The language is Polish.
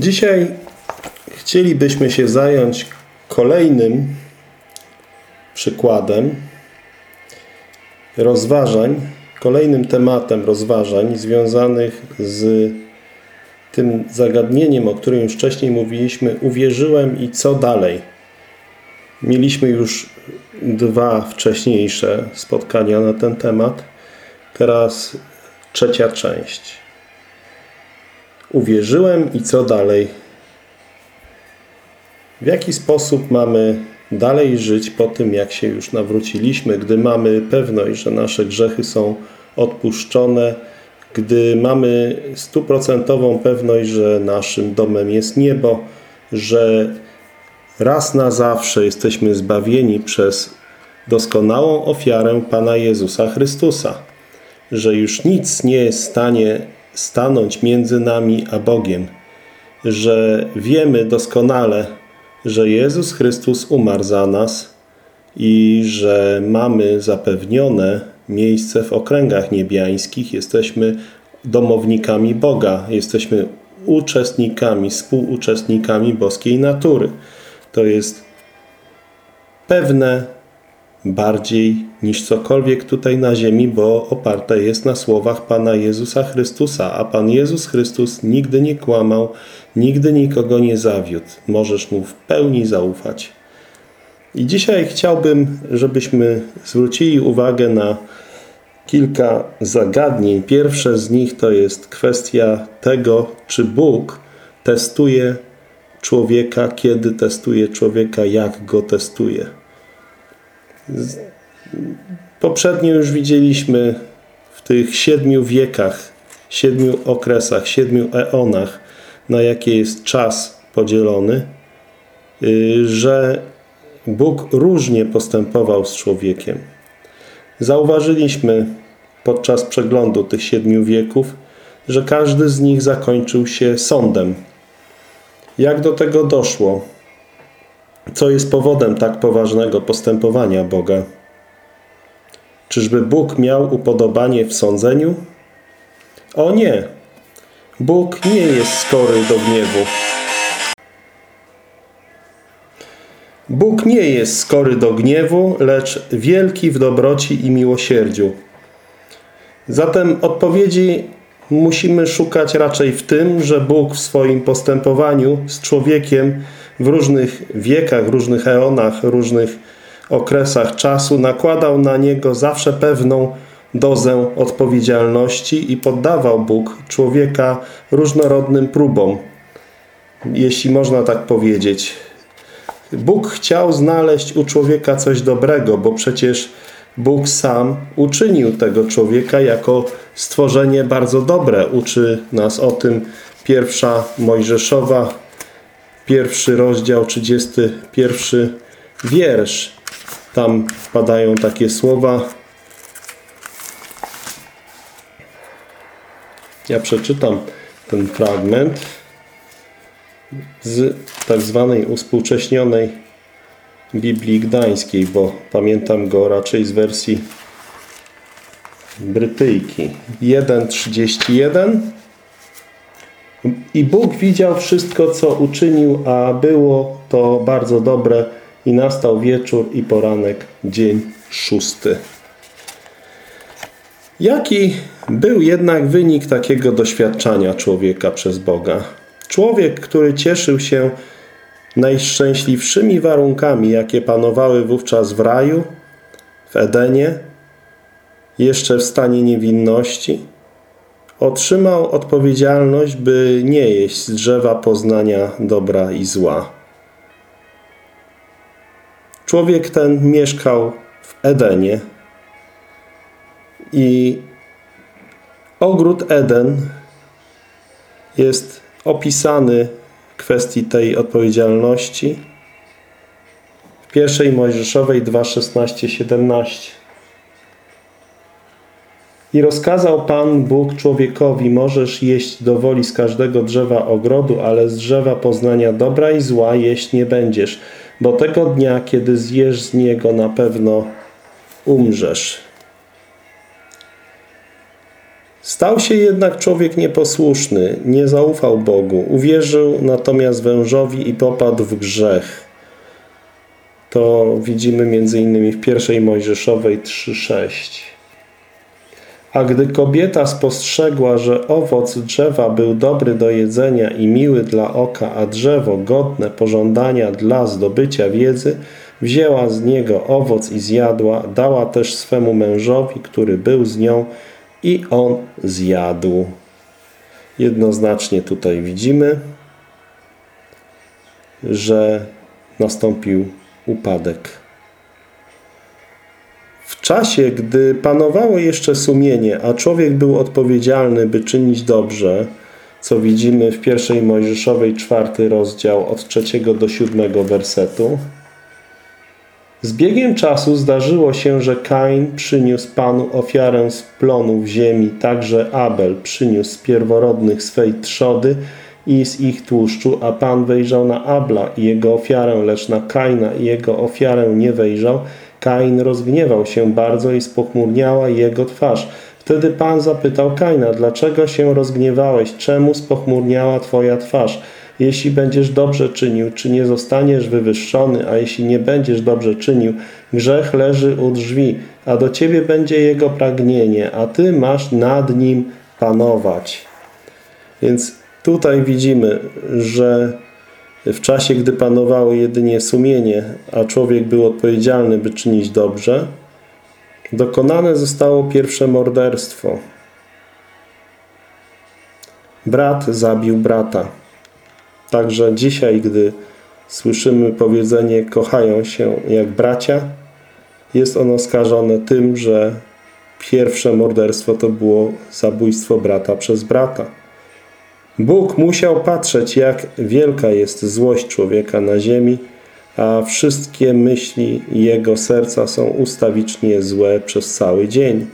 Dzisiaj chcielibyśmy się zająć kolejnym przykładem rozważań, kolejnym tematem rozważań związanych z tym zagadnieniem, o którym już wcześniej mówiliśmy, uwierzyłem i co dalej. Mieliśmy już dwa wcześniejsze spotkania na ten temat. Teraz trzecia część. Uwierzyłem i co dalej? W jaki sposób mamy dalej żyć po tym, jak się już nawróciliśmy, gdy mamy pewność, że nasze grzechy są odpuszczone, gdy mamy stuprocentową pewność, że naszym domem jest niebo, że raz na zawsze jesteśmy zbawieni przez doskonałą ofiarę Pana Jezusa Chrystusa, że już nic nie jest w stanie stanąć między nami a Bogiem, że wiemy doskonale, że Jezus Chrystus umarł za nas i że mamy zapewnione miejsce w okręgach niebiańskich, jesteśmy domownikami Boga, jesteśmy uczestnikami, współuczestnikami boskiej natury. To jest pewne bardziej niż cokolwiek tutaj na ziemi, bo oparte jest na słowach Pana Jezusa Chrystusa, a Pan Jezus Chrystus nigdy nie kłamał, nigdy nikogo nie zawiódł. Możesz Mu w pełni zaufać. I dzisiaj chciałbym, żebyśmy zwrócili uwagę na kilka zagadnień. Pierwsze z nich to jest kwestia tego, czy Bóg testuje człowieka, kiedy testuje człowieka, jak go testuje. Poprzednio już widzieliśmy w tych siedmiu wiekach, siedmiu okresach, siedmiu eonach, na jakie jest czas podzielony, y, że Bóg różnie postępował z człowiekiem. Zauważyliśmy podczas przeglądu tych siedmiu wieków, że każdy z nich zakończył się sądem. Jak do tego doszło? Co jest powodem tak poważnego postępowania Boga? Czyżby Bóg miał upodobanie w sądzeniu? O nie! Bóg nie jest skory do gniewu. Bóg nie jest skory do gniewu, lecz wielki w dobroci i miłosierdziu. Zatem odpowiedzi musimy szukać raczej w tym, że Bóg w swoim postępowaniu z człowiekiem w różnych wiekach, różnych eonach, różnych okresach czasu nakładał na niego zawsze pewną dozę odpowiedzialności i poddawał Bóg człowieka różnorodnym próbom, jeśli można tak powiedzieć. Bóg chciał znaleźć u człowieka coś dobrego, bo przecież Bóg sam uczynił tego człowieka jako stworzenie bardzo dobre. Uczy nas o tym pierwsza Mojżeszowa, pierwszy rozdział, 31 wiersz. Tam padają takie słowa. Ja przeczytam ten fragment z tak zwanej uspółcześnionej Biblii Gdańskiej, bo pamiętam go raczej z wersji Brytyjki. 1.31 I Bóg widział wszystko, co uczynił, a było to bardzo dobre i nastał wieczór i poranek, dzień szósty. Jaki był jednak wynik takiego doświadczania człowieka przez Boga? Człowiek, który cieszył się najszczęśliwszymi warunkami, jakie panowały wówczas w raju, w Edenie, jeszcze w stanie niewinności, otrzymał odpowiedzialność, by nie jeść z drzewa poznania dobra i zła. Człowiek ten mieszkał w Edenie i ogród Eden jest opisany kwestii tej odpowiedzialności w pierwszej Mojżeszowej 2:16, 17. I rozkazał Pan Bóg człowiekowi, możesz jeść do woli z każdego drzewa ogrodu, ale z drzewa poznania dobra i zła jeść nie będziesz, bo tego dnia, kiedy zjesz z niego, na pewno umrzesz. Stał się jednak człowiek nieposłuszny, nie zaufał Bogu, uwierzył natomiast wężowi i popadł w grzech. To widzimy m.in. w pierwszej Mojżeszowej 3,6. A gdy kobieta spostrzegła, że owoc drzewa był dobry do jedzenia i miły dla oka, a drzewo godne pożądania dla zdobycia wiedzy, wzięła z niego owoc i zjadła, dała też swemu mężowi, który był z nią, i on zjadł. Jednoznacznie tutaj widzimy, że nastąpił upadek. Czasie, gdy panowało jeszcze sumienie, a człowiek był odpowiedzialny, by czynić dobrze, co widzimy w pierwszej Mojżeszowej czwarty rozdział od trzeciego do siódmego wersetu, z biegiem czasu zdarzyło się, że Kain przyniósł Panu ofiarę z plonów ziemi, także Abel przyniósł z pierworodnych swej trzody i z ich tłuszczu, a Pan wejrzał na Abla i jego ofiarę, lecz na Kaina i jego ofiarę nie wejrzał. Kain rozgniewał się bardzo i spochmurniała jego twarz. Wtedy Pan zapytał Kaina, dlaczego się rozgniewałeś? Czemu spochmurniała twoja twarz? Jeśli będziesz dobrze czynił, czy nie zostaniesz wywyższony, a jeśli nie będziesz dobrze czynił, grzech leży u drzwi, a do ciebie będzie jego pragnienie, a ty masz nad nim panować. Więc tutaj widzimy, że w czasie, gdy panowało jedynie sumienie, a człowiek był odpowiedzialny, by czynić dobrze, dokonane zostało pierwsze morderstwo. Brat zabił brata. Także dzisiaj, gdy słyszymy powiedzenie kochają się jak bracia, jest ono skażone tym, że pierwsze morderstwo to było zabójstwo brata przez brata. Bóg musiał patrzeć, jak wielka jest złość człowieka na ziemi, a wszystkie myśli jego serca są ustawicznie złe przez cały dzień.